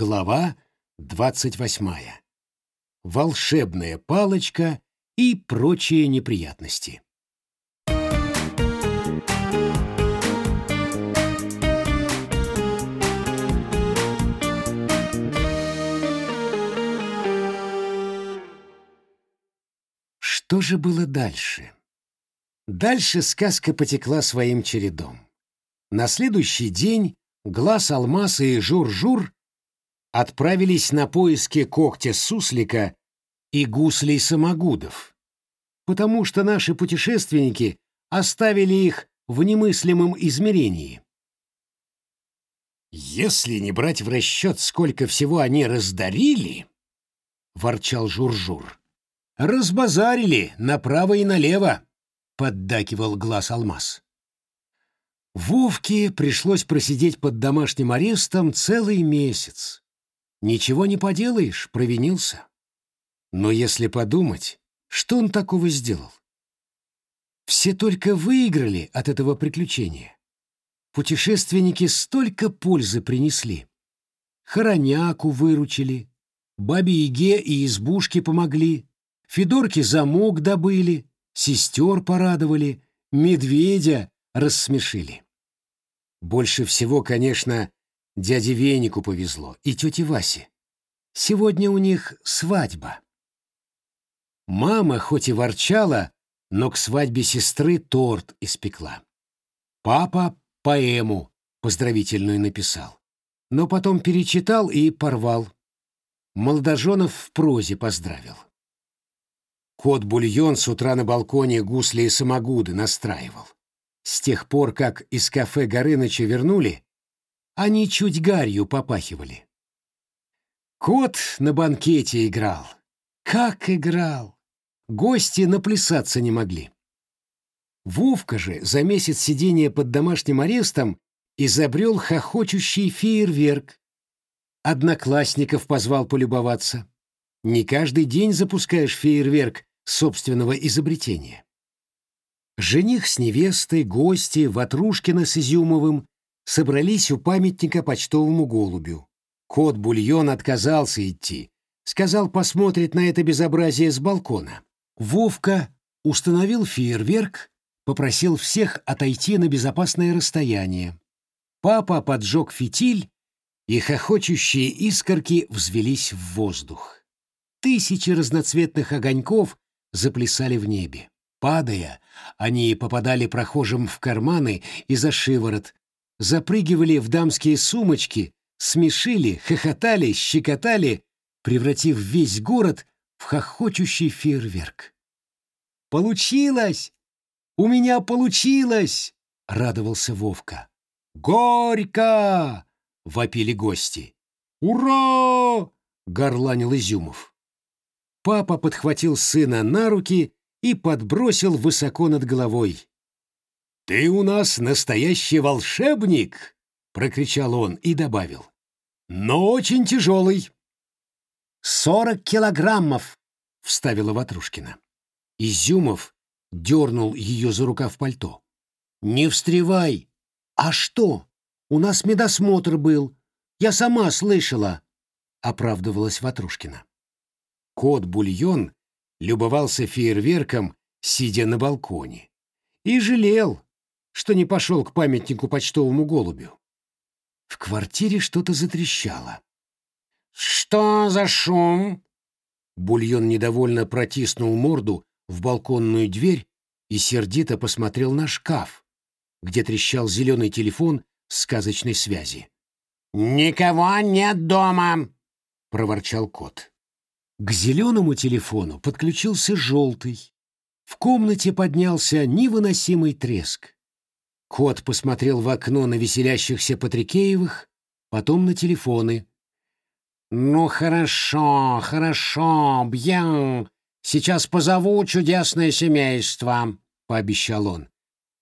Глава двадцать восьмая. Волшебная палочка и прочие неприятности. Что же было дальше? Дальше сказка потекла своим чередом. На следующий день Глаз Алмаса и Жур-Жур отправились на поиски когтя суслика и гуслей самогудов, потому что наши путешественники оставили их в немыслимом измерении. «Если не брать в расчет, сколько всего они раздарили», — ворчал Жур-Жур, — «разбазарили направо и налево», — поддакивал глаз Алмаз. Вовке пришлось просидеть под домашним арестом целый месяц. Ничего не поделаешь, провинился. Но если подумать, что он такого сделал? Все только выиграли от этого приключения. Путешественники столько пользы принесли. Хороняку выручили, бабе-яге и избушке помогли, Федорке замок добыли, сестер порадовали, медведя рассмешили. Больше всего, конечно, дяде Венику повезло и тете Васе. Сегодня у них свадьба. Мама хоть и ворчала, но к свадьбе сестры торт испекла. Папа поэму поздравительную написал, но потом перечитал и порвал. Молодоженов в прозе поздравил. Кот Бульон с утра на балконе гусли и самогуды настраивал. С тех пор, как из кафе Горыныча вернули, они чуть гарью попахивали. Кот на банкете играл. Как играл! Гости наплясаться не могли. Вовка же за месяц сидения под домашним арестом изобрел хохочущий фейерверк. Одноклассников позвал полюбоваться. Не каждый день запускаешь фейерверк собственного изобретения. Жених с невестой, гости, Ватрушкина с Изюмовым собрались у памятника почтовому голубю. Кот Бульон отказался идти. Сказал, посмотрит на это безобразие с балкона. Вовка установил фейерверк, попросил всех отойти на безопасное расстояние. Папа поджег фитиль, и хохочущие искорки взвелись в воздух. Тысячи разноцветных огоньков заплясали в небе. Падая, они попадали прохожим в карманы и за шиворот, запрыгивали в дамские сумочки, смешили, хохотали, щекотали, превратив весь город в хохочущий фейерверк. «Получилось! У меня получилось!» — радовался Вовка. «Горько!» — вопили гости. «Ура!» — горланил Изюмов. Папа подхватил сына на руки и подбросил высоко над головой. «Ты у нас настоящий волшебник!» — прокричал он и добавил. «Но очень тяжелый». «Сорок килограммов!» — вставила Ватрушкина. Изюмов дернул ее за рукав пальто. «Не встревай!» «А что? У нас медосмотр был. Я сама слышала!» — оправдывалась Ватрушкина. Кот-бульон любовался фейерверком, сидя на балконе, и жалел, что не пошел к памятнику почтовому голубю. В квартире что-то затрещало. «Что за шум?» Бульон недовольно протиснул морду в балконную дверь и сердито посмотрел на шкаф, где трещал зеленый телефон сказочной связи. «Никого нет дома!» — проворчал кот. К зеленому телефону подключился желтый. В комнате поднялся невыносимый треск. Кот посмотрел в окно на веселящихся Патрикеевых, потом на телефоны. «Ну хорошо, хорошо, бьян. Сейчас позову чудесное семейство», — пообещал он.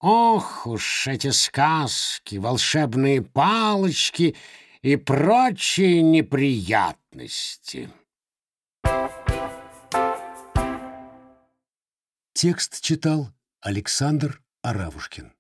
«Ох уж эти сказки, волшебные палочки и прочие неприятности». Текст читал Александр Аравушкин.